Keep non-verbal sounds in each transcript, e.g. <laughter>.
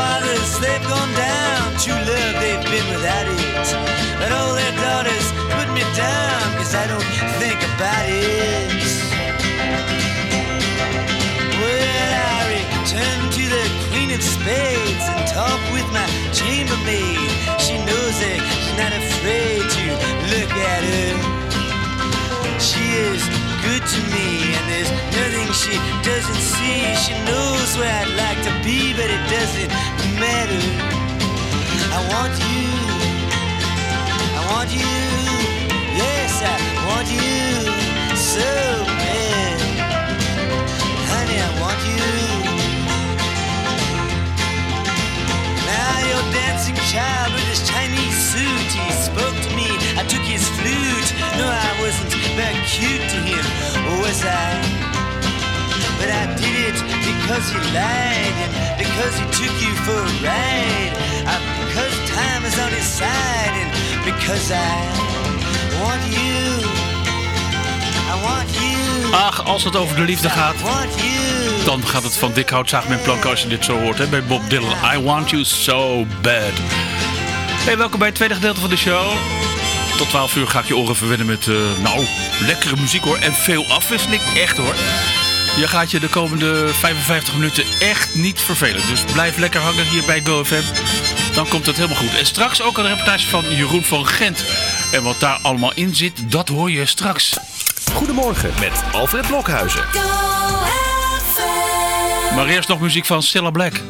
Fathers, they've gone down. True love, they've been without it. But all their daughters put me down, cause I don't think about it. Well, I return to the Queen of Spades and talk with my chambermaid. She knows it, she's not afraid to look at her. She is good to me, and there's nothing she doesn't see. She knows where I'd like to be, but it doesn't matter. I want you. I want you. Yes, I want you so bad. Honey, I want you. Now your dancing child with his Chinese suit, he spoke to me. I took his flute. No, I wasn't very cute to him, was I? I did it because he lied and because he took you for a ride. Because time is on his side and because I want you. I want you. Ach, als het over de liefde gaat, you. dan gaat het van dik hout zaag mijn plank als je dit zo hoort hè, bij Bob Dylan. I want you so bad. Hey, welkom bij het tweede gedeelte van de show. Tot 12 uur ga ik je oren verwennen met, eh, nou, lekkere muziek hoor. En veel afwisseling, echt hoor. Je gaat je de komende 55 minuten echt niet vervelen. Dus blijf lekker hangen hier bij GoFM. Dan komt het helemaal goed. En straks ook een reportage van Jeroen van Gent. En wat daar allemaal in zit, dat hoor je straks. Goedemorgen met Alfred Blokhuizen. Maar eerst nog muziek van Stella Black.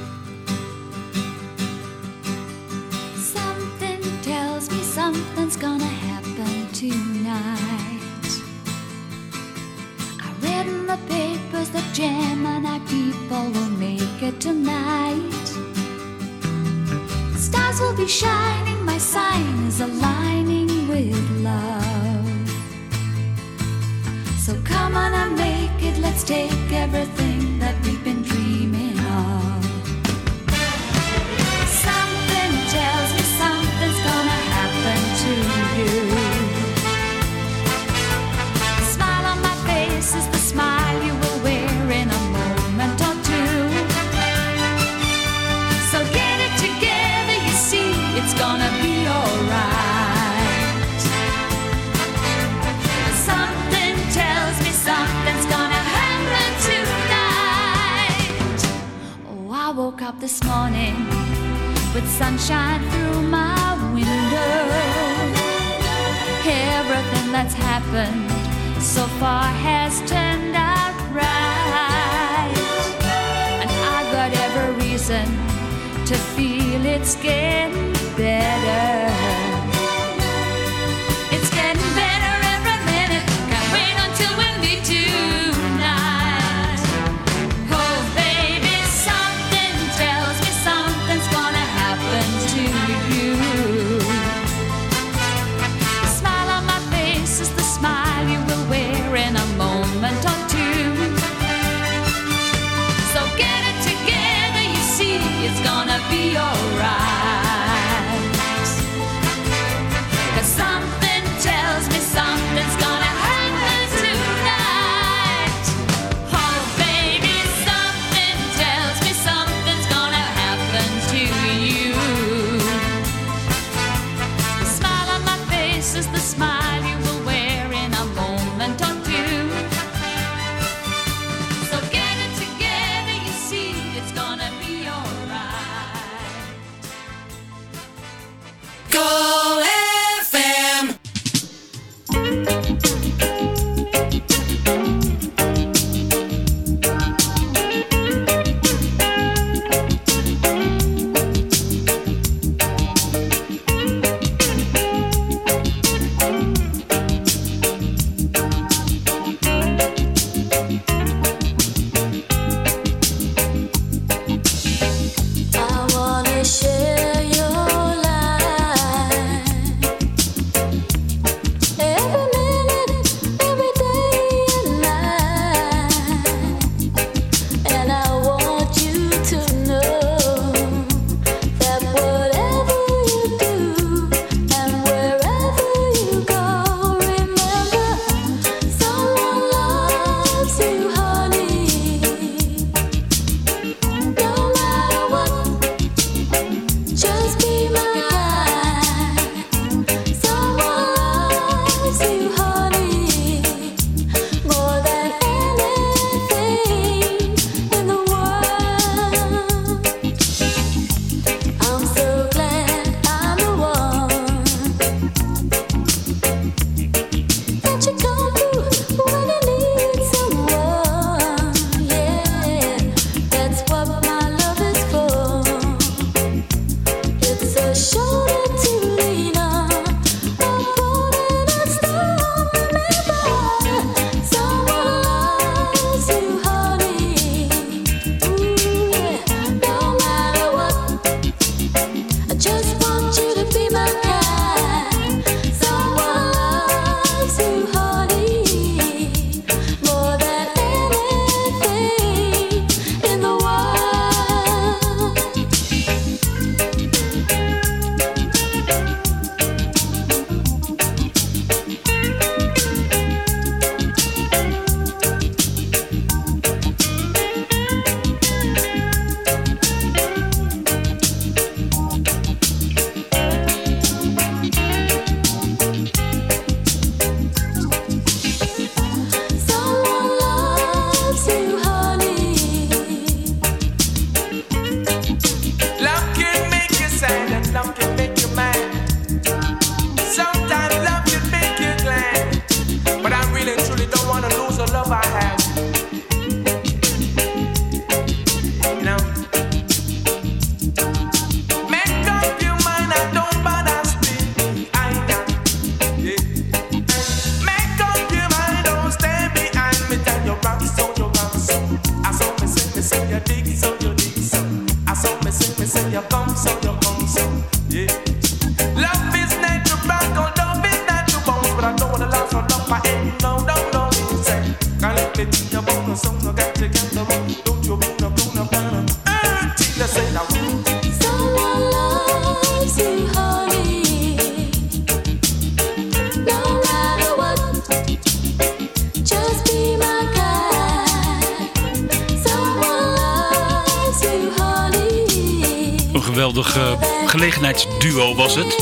Gelegenheidsduo was het.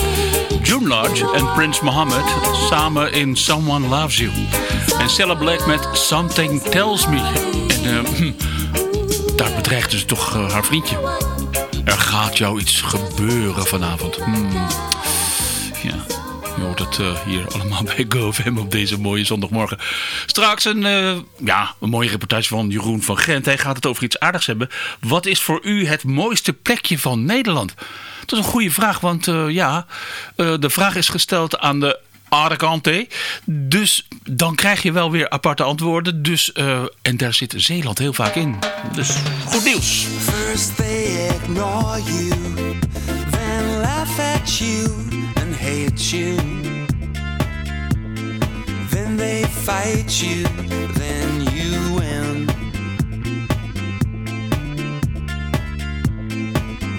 June Lodge en Prince Mohammed samen in Someone Loves You. En Cella Black met Something Tells Me. En eh, daar bedreigde ze toch eh, haar vriendje. Er gaat jou iets gebeuren vanavond. Hmm. Eh, hier allemaal bij GoFM op deze mooie zondagmorgen. Straks een, eh, ja, een mooie reportage van Jeroen van Gent. Hij gaat het over iets aardigs hebben. Wat is voor u het mooiste plekje van Nederland? Dat is een goede vraag, want eh, ja, de vraag is gesteld aan de Alicante. Dus dan krijg je wel weer aparte antwoorden. Dus, en daar zit Zeeland heel vaak in. Dus goed nieuws. First they ignore you, then laugh at you hate you. They fight you, then you win.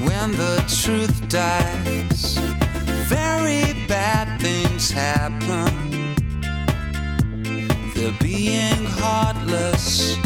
When the truth dies, very bad things happen. They're being heartless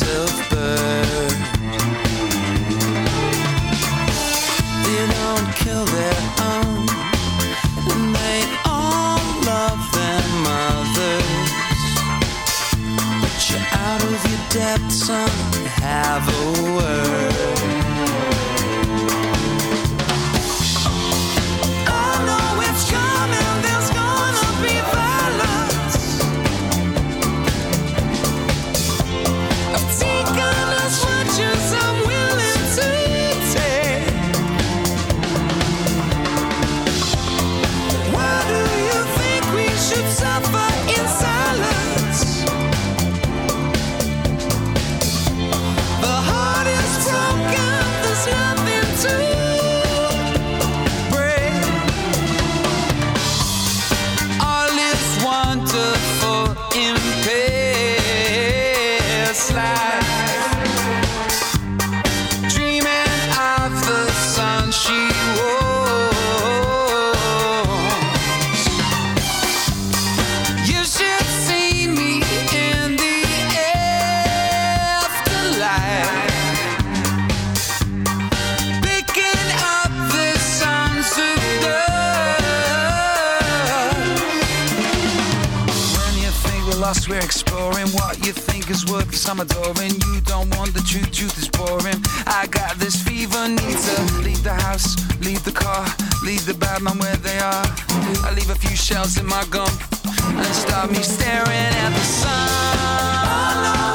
bit of. They don't kill their own, and they all love their mothers. But you're out of your depth, son. Have a word. What you think is worth some adoring. You don't want the truth, truth is boring. I got this fever, need to leave the house, leave the car, leave the bad man where they are. I leave a few shells in my gum and start me staring at the sun.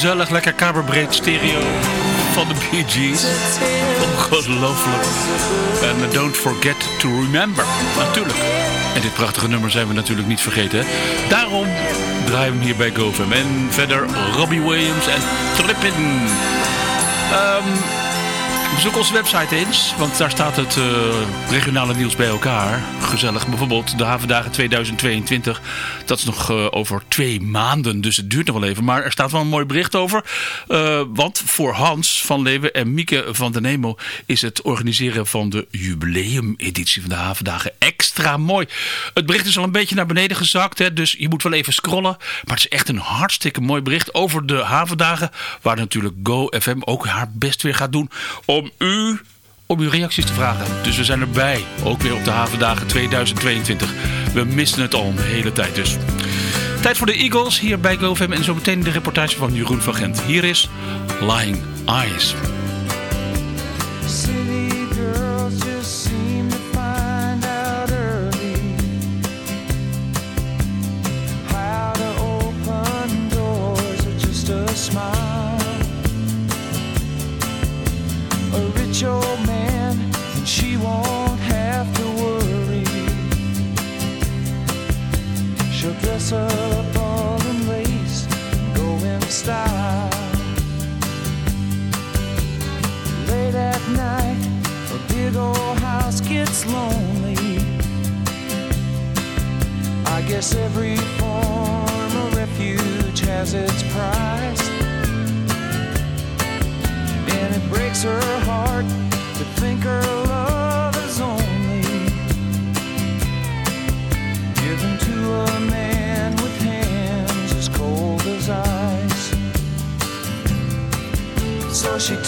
Gezellig, lekker kamerbreed stereo van de Bee Gees. Ongelooflijk. En uh, Don't Forget to Remember. Natuurlijk. En dit prachtige nummer zijn we natuurlijk niet vergeten. Daarom draaien we hem hier bij GoFam. En verder Robbie Williams en Trippin. Ehm, bezoek onze website eens, want daar staat het eh, regionale nieuws bij elkaar. Gezellig. Bijvoorbeeld de Havendagen 2022. Dat is nog eh, over twee maanden, dus het duurt nog wel even. Maar er staat wel een mooi bericht over. Eh, want voor Hans van Leeuwen en Mieke van den Nemo is het organiseren van de jubileumeditie van de Havendagen extra mooi. Het bericht is al een beetje naar beneden gezakt, hè, dus je moet wel even scrollen. Maar het is echt een hartstikke mooi bericht over de Havendagen. Waar natuurlijk GoFM ook haar best weer gaat doen u om uw reacties te vragen. Dus we zijn erbij, ook weer op de Havendagen 2022. We misten het al een hele tijd dus. Tijd voor de Eagles hier bij GoFM en zometeen de reportage van Jeroen van Gent. Hier is Lying Eyes. Dress up all in lace and go in style. Late at night, a big old house gets lonely. I guess every form of refuge has its price. And it breaks her heart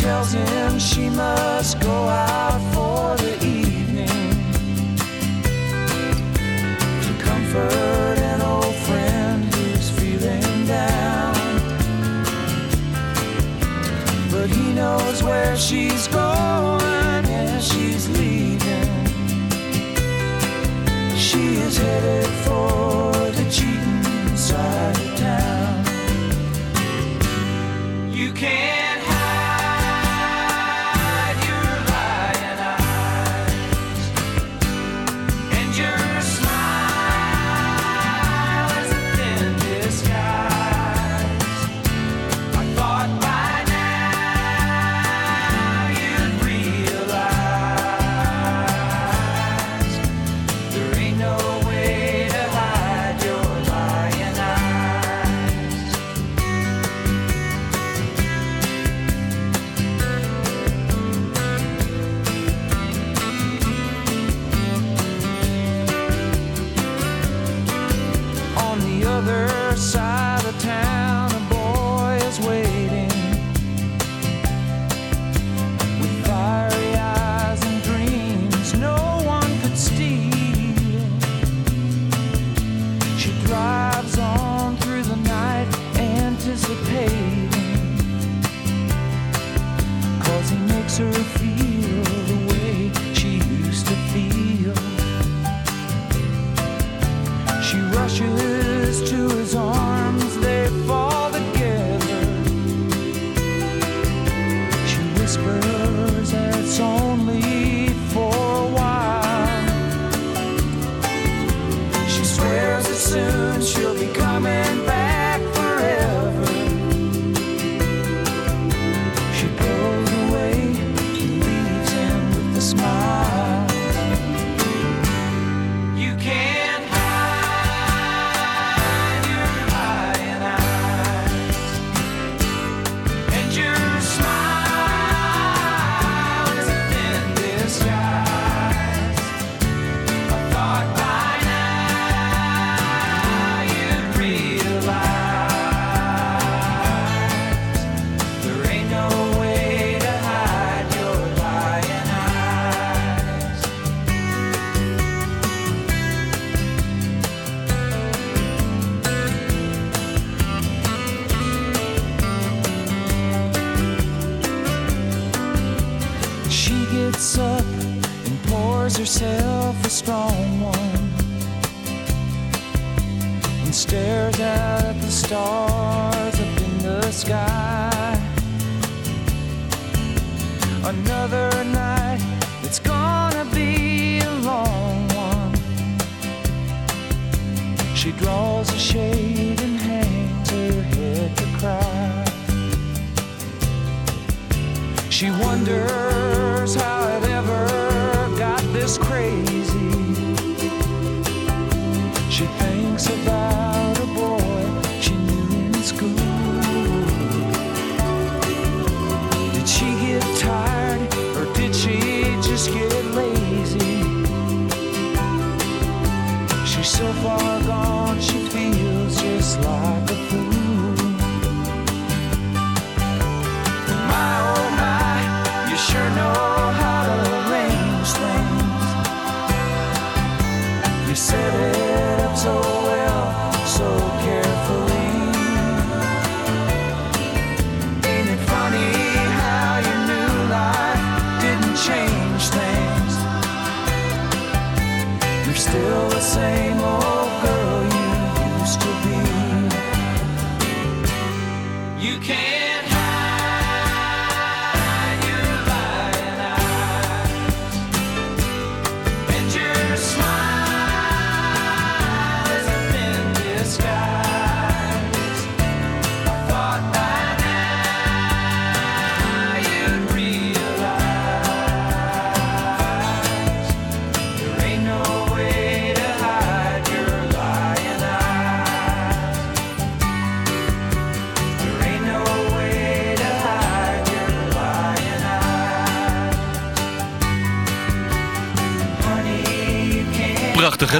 tells him she must go out for the evening to comfort an old friend who's feeling down. But he knows where she other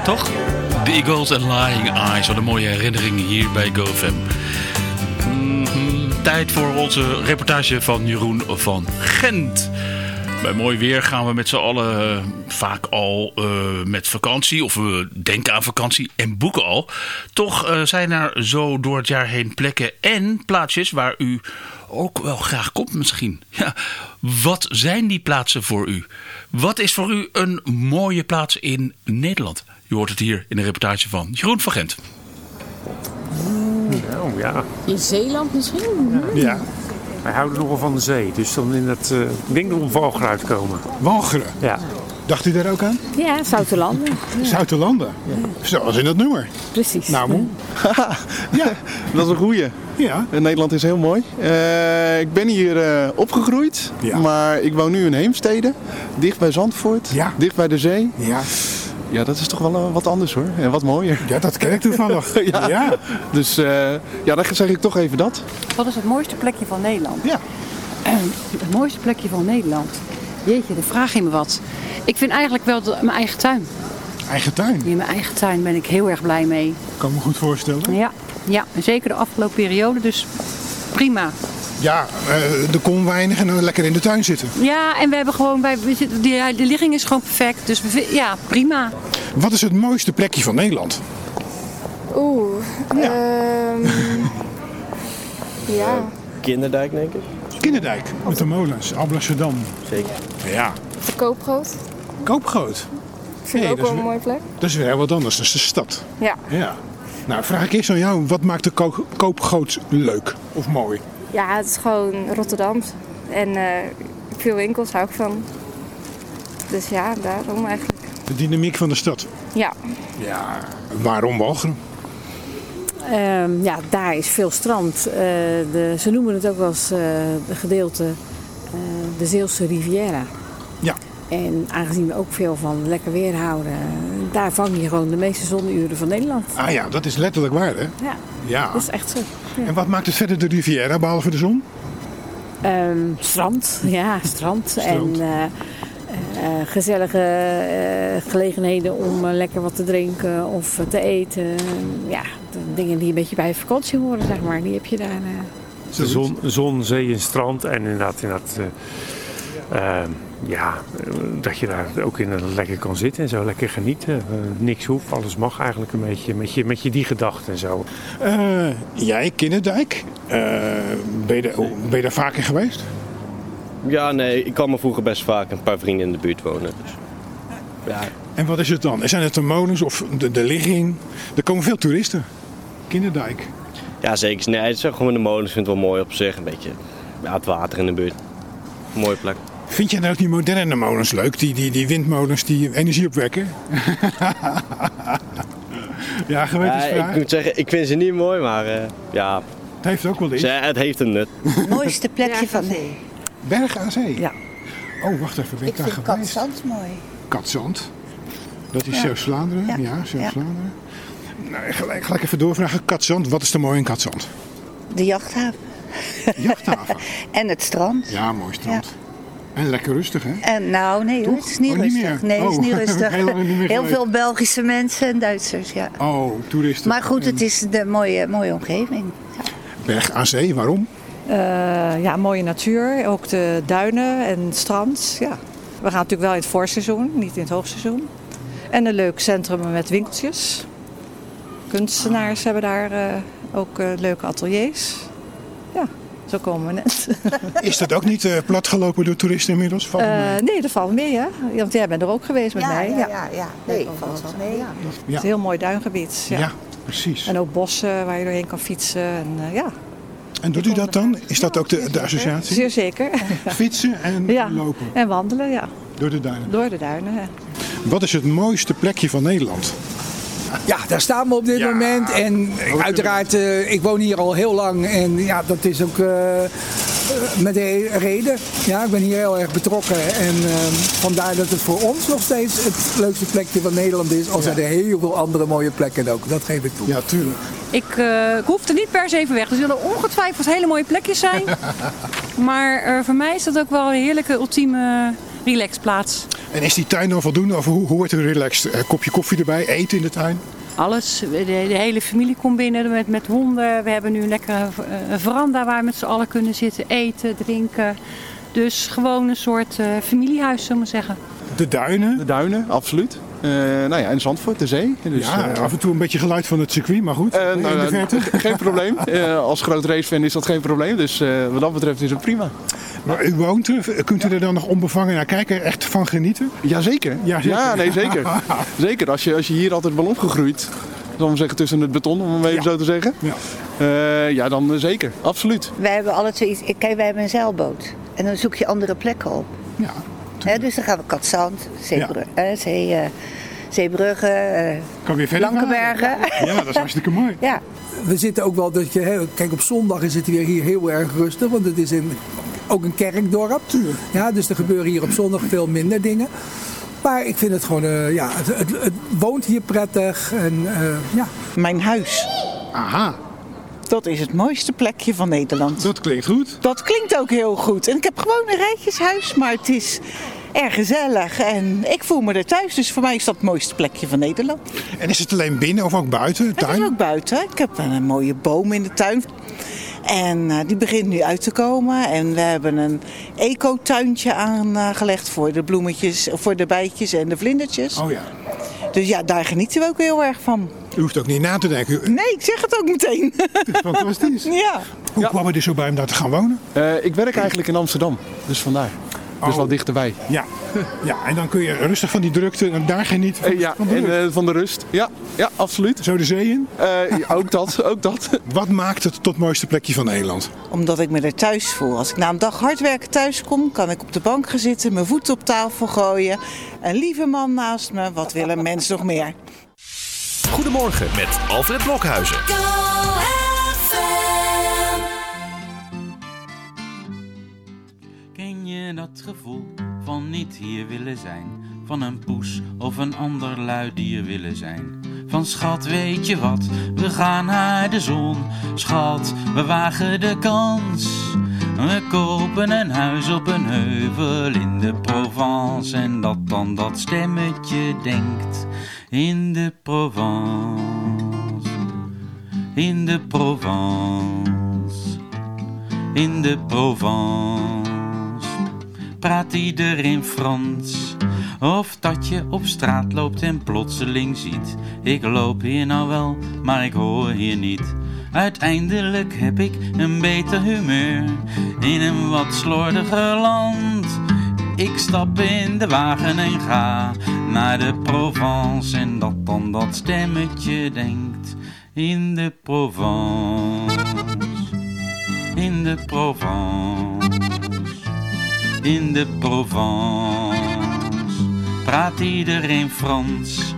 toch? The Eagles and Lying Eyes. Wat een mooie herinnering hier bij GoFam. Mhm, Tijd voor onze reportage van Jeroen van Gent. Bij mooi weer gaan we met z'n allen eh, vaak al eh, met vakantie. Of we denken aan vakantie en boeken al. Toch eh, zijn er zo door het jaar heen plekken en plaatsjes waar u ook wel graag komt misschien. <laughs> Ja, wat zijn die plaatsen voor u? Wat is voor u een mooie plaats in Nederland? U hoort het hier in de reportage van Jeroen van Gent. Oh ja. In Zeeland misschien? ja. Wij houden nogal van de zee, dus dan in het, eh, ik denk dat we op Walgeruit komen. Walcheren. Ja. Dacht u daar ook aan? Ja, Zoutelanden. Zoutelanden. Zoals in dat nummer. Precies. Nou, moe. <laughs> ja. Dat is een goeie. Ja. Eh, Nederland is heel mooi. Eh, ik ben hier eh, opgegroeid, Ja. maar ik woon nu in Heemstede, dicht bij Zandvoort, Ja. dicht bij de zee. Ja. Ja, dat is toch wel eh, wat anders hoor, en wat mooier. ja, dat ken ik toevallig. <laughs> Ja. ja. Dus eh, ja, dan zeg ik toch even dat. Wat is het mooiste plekje van Nederland? Ja. <clears throat> Het mooiste plekje van Nederland? Jeetje, de vraag je me wat. Ik vind eigenlijk wel de- mijn eigen tuin. Eigen tuin. In mijn eigen tuin ben ik heel erg blij mee. Kan me goed voorstellen. Ja, Ja, en zeker de afgelopen periode, dus prima. Ja, eh, er kon weinig en dan lekker in de tuin zitten. Ja, en we hebben gewoon, bij, we zitten- de, de ligging is gewoon perfect, dus ja, prima. Wat is het mooiste plekje van Nederland? Oeh. ehm, <laughs> ja. Kinderdijk, denk ik. Kinderdijk, met de molens, Alblasserdam. Zeker. Ja, Koopgroot. Koopgroot. Vind ik Hey, ook dat is wel een weer- mooie plek. Dat is weer heel wat anders, dat is de stad. Ja. Ja. Nou, vraag ik eerst aan jou, wat maakt de ko- Koopgroot leuk of mooi? Ja, het is gewoon Rotterdam. En eh, veel winkels hou ik van. Dus ja, daarom eigenlijk. De dynamiek van de stad. Ja. Ja. Waarom Walcheren? Ehm, ja, daar is veel strand. Eh, de, ze noemen het ook wel eens eh de gedeelte eh, de Zeelse Riviera. Ja. En aangezien we ook veel van lekker weer houden, daar vang je gewoon de meeste zonnuren van Nederland. Ah ja, dat is letterlijk waar, hè? Ja, Ja. dat is echt zo. Ja. En wat maakt het verder de Riviera, behalve de zon? Ehm, strand, ja, strand. Strand. En eh, eh, gezellige eh, gelegenheden om lekker wat te drinken of te eten. Ja, de dingen die een beetje bij vakantie horen, zeg maar, die heb je daar. eh. De zon, zon, zee en strand. En inderdaad, inderdaad ja, eh, dat je daar ook in een lekker kan zitten en zo lekker genieten. Eh, niks hoeft, alles mag eigenlijk een beetje met je, met je die gedachten en zo. Eh, jij, Kinderdijk. Eh, ben, je daar- ben je daar vaker geweest? Ja, nee, ik kwam me vroeger best vaak een paar vrienden in de buurt wonen. Dus. Ja, En wat is het dan? Zijn het de molens of de, de ligging? Er komen veel toeristen. Kinderdijk. ja, zeker. Nee, het is gewoon de molens. vind het wel mooi op zich. Een beetje ja, het water in de buurt. Mooie plek. Vind jij nou ook die moderne molens leuk? Die, die, die windmolens die energie opwekken? ja, <laughs> Ja, gewetensvraag. ik moet zeggen, ik vind ze niet mooi, maar eh, ja. Het heeft ook wel iets. Ze, het heeft een nut. mooiste plekje van de... Berg aan zee? Ja. Oh, wacht even. Ben ik, Ik daar vind geweest? Katzand mooi. Katzand. Dat is Ja. Zeeuws-Vlaanderen? Ja, Ja. Zeeuws-Vlaanderen. Nou, gelijk, gelijk even doorvragen. Katzand, wat is er mooi in Katzand? De jachthaven. Jachthaven. <laughs> en het strand. Ja, mooi strand. En lekker rustig, hè? En nou, nee, hoor, het is niet Oh, niet rustig. meer? Nee, het is Oh, <laughs> niet rustig. heel niet veel Belgische mensen en Duitsers, ja. Oh, toeristen. Maar goed, het is de mooie, mooie omgeving. Berg aan zee, waarom? Eh, ja, mooie natuur, ook de duinen en het strand. Ja. We gaan natuurlijk wel in het voorseizoen, niet in het hoogseizoen. En een leuk centrum met winkeltjes. Kunstenaars hebben daar eh, ook eh, leuke ateliers. Ja, zo komen we net. <laughs> Is dat ook niet eh, platgelopen door toeristen inmiddels? Valt? Eh, nee, dat valt mee, hè? Want jij bent er ook geweest met Ja, mij. ja, ja, ja. Nee, valt wel mee. Het is een heel mooi duingebied. Ja. Ja, precies. En ook bossen waar je doorheen kan fietsen. En, eh, ja, En doet u dat dan? Is dat ook de, de associatie? zeer zeker. <laughs> Fietsen en Ja. lopen En wandelen, ja. door de duinen. Door de duinen. hè. Wat is het mooiste plekje van Nederland? Ja, daar staan we op dit moment. En uiteraard, eh, ik woon hier al heel lang. En ja, dat is ook eh, met de reden. Ja, ik ben hier heel erg betrokken. En eh, vandaar dat het voor ons nog steeds het leukste plekje van Nederland is. Al zijn er heel veel andere mooie plekken ook. Dat geef ik toe. Ja, tuurlijk. Ik, eh, ik hoef er niet per se even weg. Er zullen ongetwijfeld hele mooie plekjes zijn. <laughs> maar eh, voor mij is dat ook wel een heerlijke ultieme relaxplaats. En is die tuin dan voldoende? Of hoe, hoe wordt er relaxed? Een kopje koffie erbij, eten in de tuin? Alles. De, de hele familie komt binnen met, met honden. We hebben nu een lekkere eh, veranda waar we met z'n allen kunnen zitten, eten, drinken. Dus gewoon een soort eh, familiehuis, zullen we maar zeggen. De duinen? De duinen, absoluut. Eh, nou ja, en Zandvoort, de zee. Dus, ja, eh, af en toe een beetje geluid van het circuit, maar goed. eh, in nou, de eh, verte. <laughs> geen probleem. <laughs> Eh, als groot racefan is dat geen probleem. Dus eh, wat dat betreft is het prima. Maar u woont er, kunt u er dan nog onbevangen naar kijken? Echt van genieten? Jazeker. Ja, zeker. Ja, nee, zeker. <laughs> zeker. Als je, als je hier altijd bent opgegroeid, zal ik zeggen tussen het beton, om het even zo te zeggen. Ja, Eh, ja dan zeker. Absoluut. Wij hebben alle twee iets. Kijk, wij hebben een zeilboot. En dan zoek je andere plekken op. Ja. Hè, dus dan gaan we Katzand, Zeebrugge, eh, Zee, eh, Zeebrugge, eh, Kan weer verder Blankenbergen. Ja, dat is <laughs> hartstikke mooi. Ja. We zitten ook wel dat je, hè, kijk op zondag is het weer hier heel erg rustig, want het is een, ook een kerkdorp. Ja, dus er gebeuren hier op zondag veel minder dingen. Maar ik vind het gewoon, eh, ja, het, het, het woont hier prettig en eh, ja. Mijn huis. Aha. Dat is het mooiste plekje van Nederland. Dat klinkt goed. Dat klinkt ook heel goed. En ik heb gewoon een rijtjeshuis, maar het is erg gezellig en ik voel me er thuis. Dus voor mij is dat het mooiste plekje van Nederland. En is het alleen binnen of ook buiten? Het is ook buiten. Ik heb een mooie boom in de tuin. En eh, die begint nu uit te komen. En we hebben een ecotuintje aangelegd voor de bloemetjes, voor de bijtjes en de vlindertjes. Oh ja. Dus ja, daar genieten we ook heel erg van. U hoeft ook niet na te denken. U- Nee, ik zeg het ook meteen. <laughs> Fantastisch. ja. Hoe kwam je er zo bij om daar te gaan wonen? Eh, ik werk eigenlijk in Amsterdam, dus vandaar. Dus Oh. wel dichterbij. Ja. ja, en dan kun je rustig van die drukte en daar genieten. Van, Eh, ja, van de en rust. eh, van de rust. Ja, ja absoluut. Zo de zee in? ook dat, ook dat. <laughs> Wat maakt het tot het mooiste plekje van Nederland? Omdat ik me er thuis voel. Als ik na een dag hard werken thuis kom, kan ik op de bank gaan zitten, mijn voeten op tafel gooien. Een lieve man naast me. Wat wil een mens nog meer? Goedemorgen met Alfred Blokhuizen. Ken je dat gevoel van niet hier willen zijn? Van een poes of een ander luid dier willen zijn? Van schat, weet je wat? We gaan naar de zon. Schat, we wagen de kans. We kopen een huis op een heuvel in de Provence. En dat dan dat stemmetje denkt in de Provence. In de Provence. In de Provence praat iedereen Frans. Of dat je op straat loopt en plotseling ziet: Ik loop hier nou wel, maar ik hoor hier niet. Uiteindelijk heb ik een beter humeur in een wat slordiger land. Ik stap in de wagen en ga naar de Provence. En dat dan dat stemmetje denkt in de Provence. In de Provence. In de Provence praat iedereen Frans.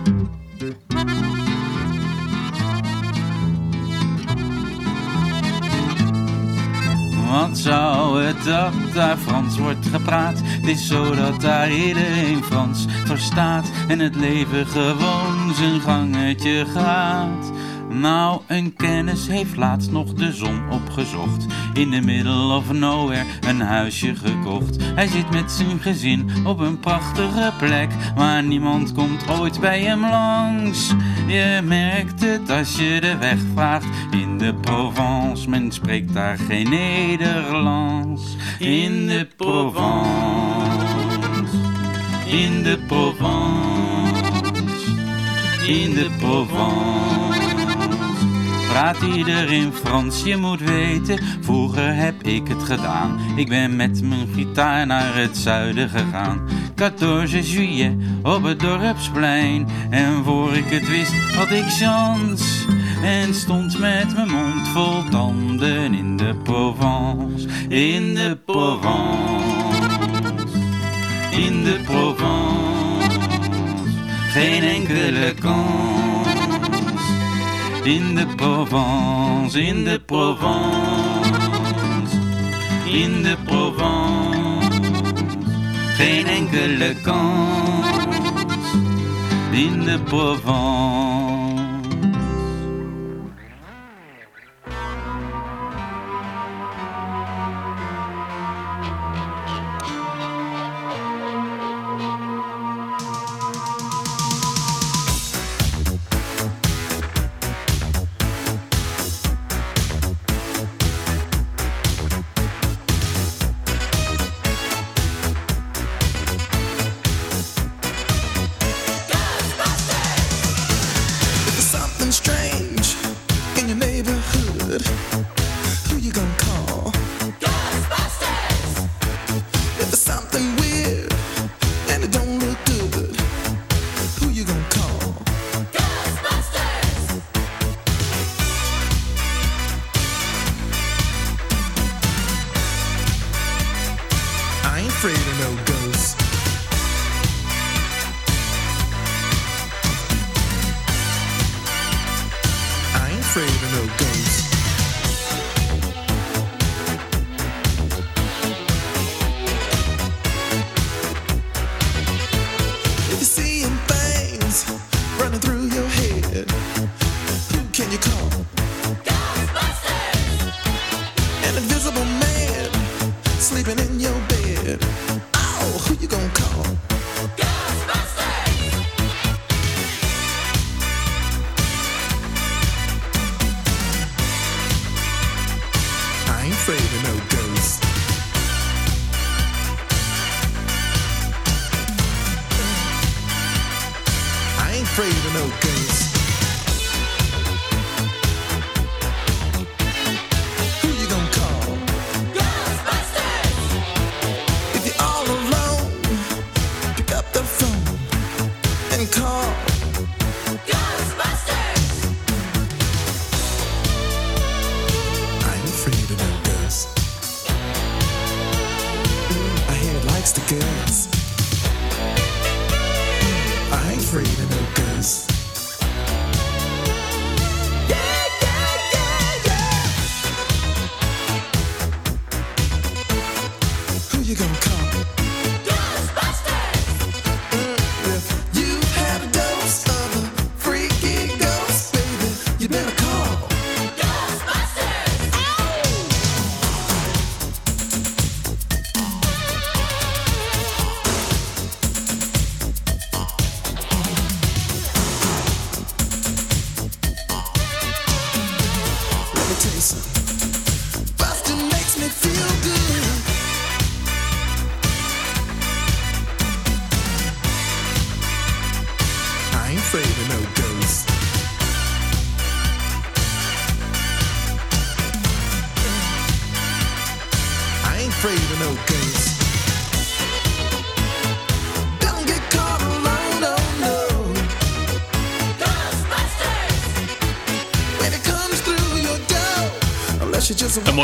Wat zou het dat daar Frans wordt gepraat? Het is zo dat daar iedereen Frans verstaat en het leven gewoon zijn gangetje gaat. Nou, een kennis heeft laatst nog de zon opgezocht. In the middle of nowhere een huisje gekocht. Hij zit met zijn gezin op een prachtige plek. Maar niemand komt ooit bij hem langs. Je merkt het als je de weg vraagt. In de Provence, men spreekt daar geen Nederlands. In de Provence. In de Provence. In de Provence praat iedereen Frans. Je moet weten, vroeger heb ik het gedaan. Ik ben met mijn gitaar naar het zuiden gegaan. 14 juillet op het dorpsplein. En voor ik het wist had ik chance. En stond met mijn mond vol tanden in de Provence. In de Provence. In de Provence. Geen enkele kans. In de Provence, in de Provence, in de Provence, geen enkele kans. In de Provence.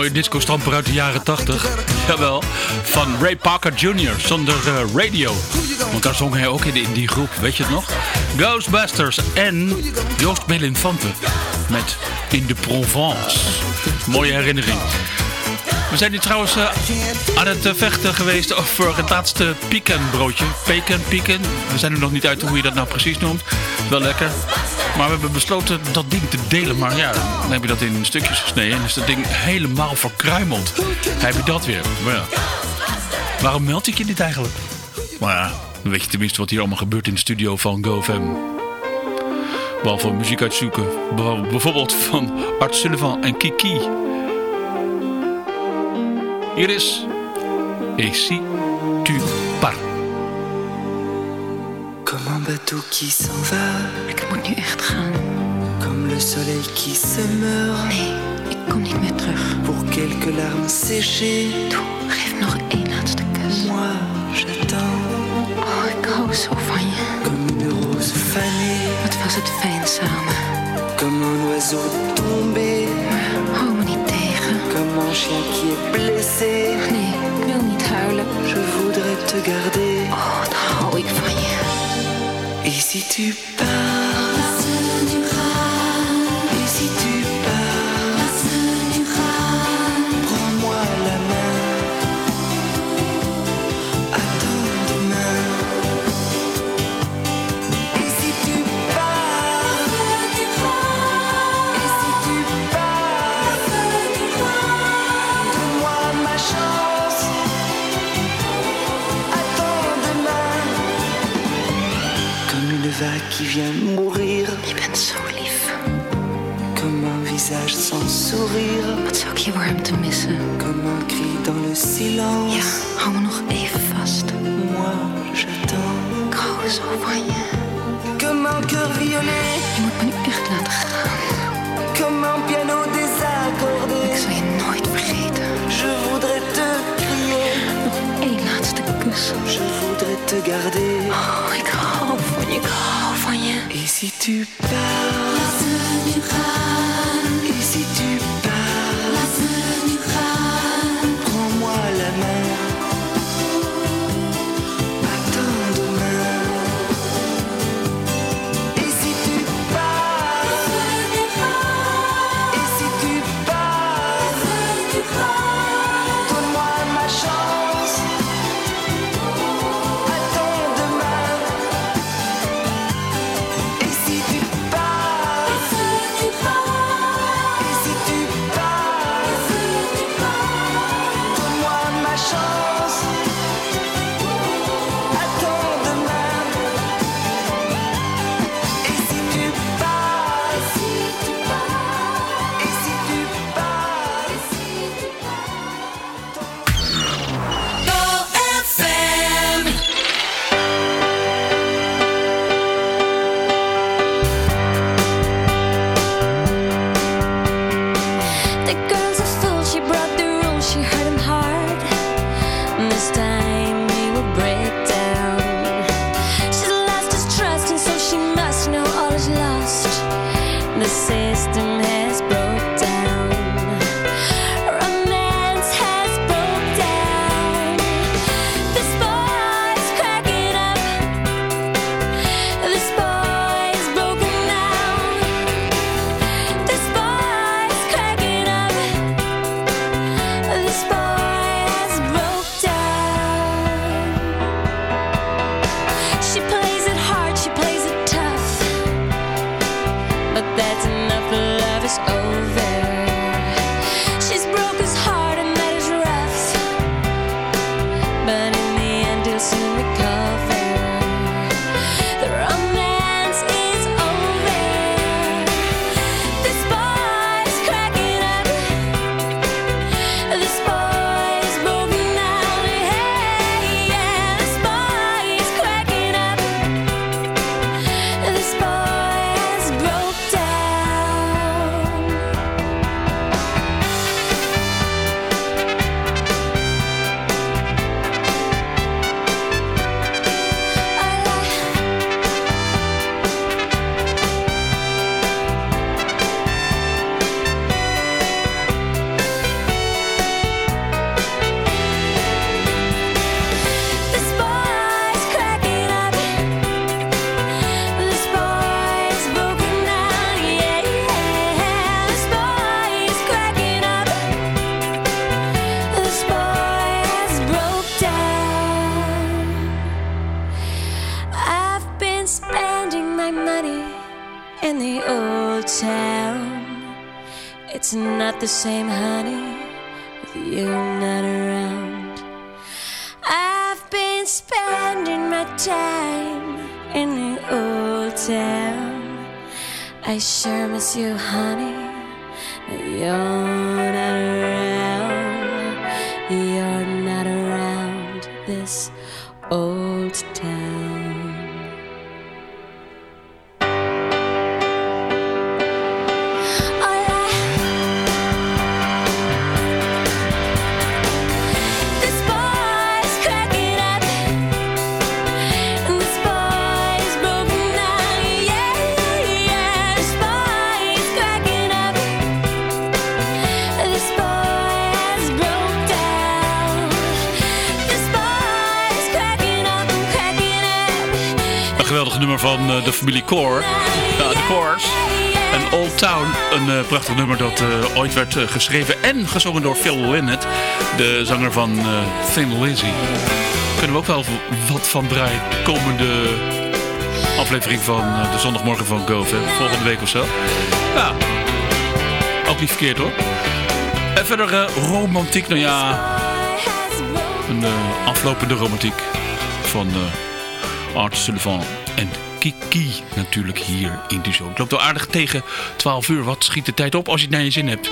Mooie disco-stamper uit de jaren 80. Jawel, van Ray Parker Jr. zonder eh, radio. Want daar zong hij ook in, in die groep, weet je het nog? Ghostbusters en Joost Belinfante met In de Provence. Mooie herinnering. We zijn nu trouwens eh, aan het eh, vechten geweest over het laatste pecanbroodje. Pecan, pecan. We zijn er nog niet uit hoe je dat nou precies noemt. Wel lekker. Maar we hebben besloten dat ding te delen. Maar ja, dan heb je dat in stukjes gesneden. En is dat ding helemaal verkruimeld. Heb je dat weer. Maar ja. Waarom meld ik je dit eigenlijk? Maar ja, dan weet je tenminste wat hier allemaal gebeurt in de studio van GoFam. Behalve muziek uitzoeken. Bijv- Bijvoorbeeld van Art Sullivan en Kiki. Hier is Et si tu pars. Comme un qui s'en va. Nu echt gaan. Comme le soleil qui se meurt. Nee, ik kom niet meer terug. Pour quelques larmes séchées. Toe, geef nog één laatste kus. Moi, j'attends. Oh, ik hou zo van je. Comme une rose fanée. Wat was het fijn samen. Comme un oiseau tombé. Hou me niet tegen. Comme un chien qui est blessé. Nee, ik wil niet huilen. Je voudrais te garder. Oh, wat hou ik van je. Et si tu pars vient mourir. Je bent zo lief. Comme un visage sans sourire. Wat zou ik je warmte missen? Comme un cri dans le silence. Ja, hou me nog even vast. Moi, j'attends. Ik hou zo van je. Comme un cœur violet. Je moet me nu echt laten gaan. Comme un piano désaccordé. Ik zal je nooit vergeten. Je voudrais te crier. Nog één laatste kus. Je voudrais te garder. Oh, ik hou van je, ik hou si tu pars. van eh, de familie Core, de Coors. En Old Town, een eh, prachtig nummer dat eh, ooit werd geschreven en gezongen door Phil Lynott, de zanger van Thin Lizzy. Kunnen we ook wel wat van draaien komende aflevering van de zondagmorgen van Gove, volgende week of zo. Ja, ook niet verkeerd hoor. En verder romantiek, nou ja, een uh, aflopende romantiek van uh, Art Sullivan en Kiki natuurlijk hier in Duzo. Ik loop wel aardig tegen 12 uur. Wat schiet de tijd op als je het naar je zin hebt.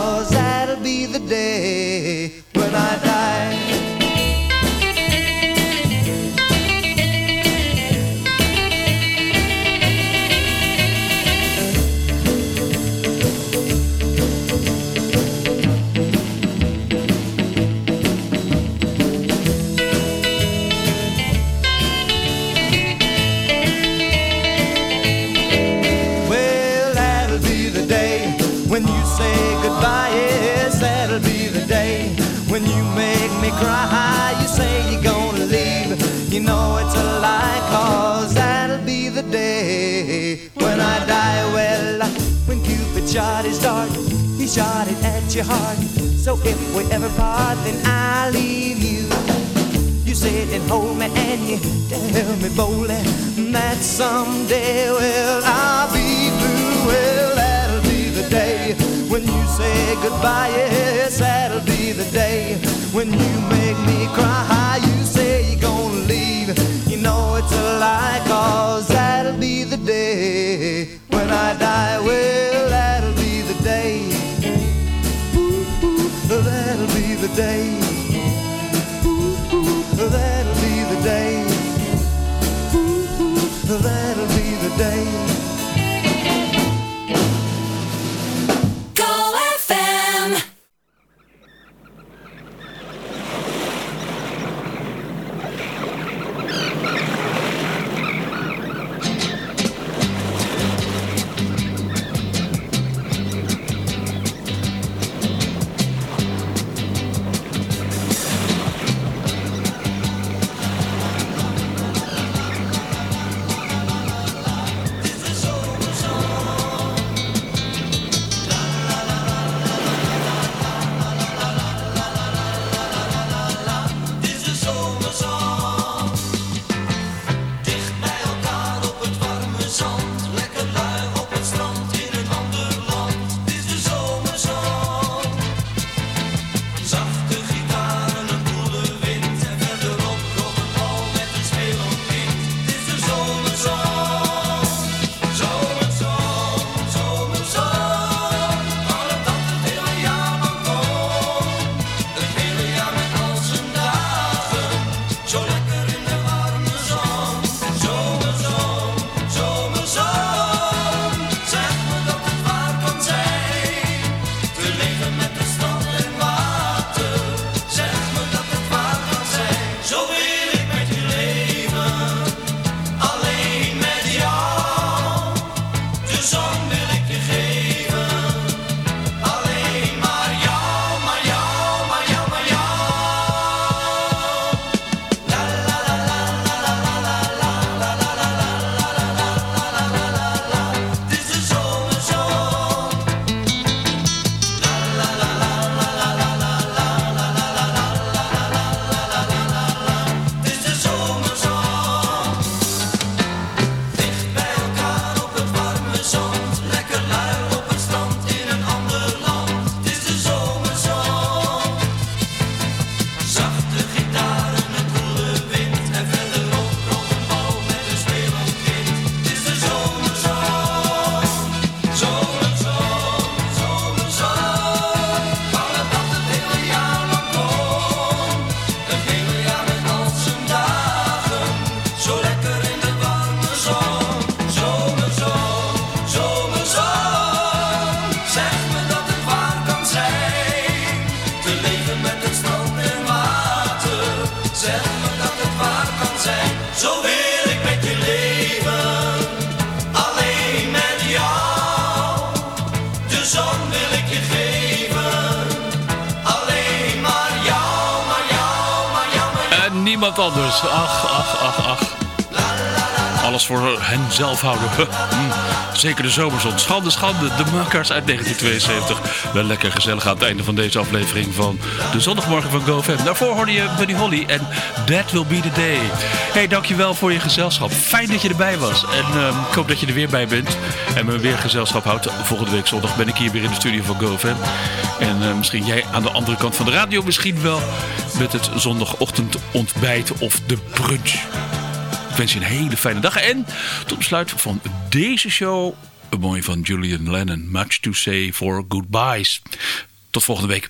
me boldly that someday, well, I'll be blue. Well, that'll be the day when you say goodbye. Yes, that'll be the day when you make me cry. You say you're gonna leave. You know it's a lie, cause anders. Ach, ach, ach, ach. Alles voor hen zelf houden. Hm, Zeker de zomerzon. Schande, schande. De makers uit 1972. Wel lekker gezellig aan het einde van deze aflevering van de zondagmorgen van GoFam. Daarvoor hoorde je Buddy Holly en That Will Be The Day. Hey, dankjewel voor je gezelschap. Fijn dat je erbij was. En ehm, ik hoop dat je er weer bij bent. En me weer gezelschap houdt. Volgende week zondag ben ik hier weer in de studio van GoFam. En eh, misschien jij aan de andere kant van de radio. Misschien wel met het zondagochtendontbijt of de brunch. Ik wens je een hele fijne dag. En tot besluit van deze show. Een mooi van Julian Lennon. Much to say for goodbyes. Tot volgende week.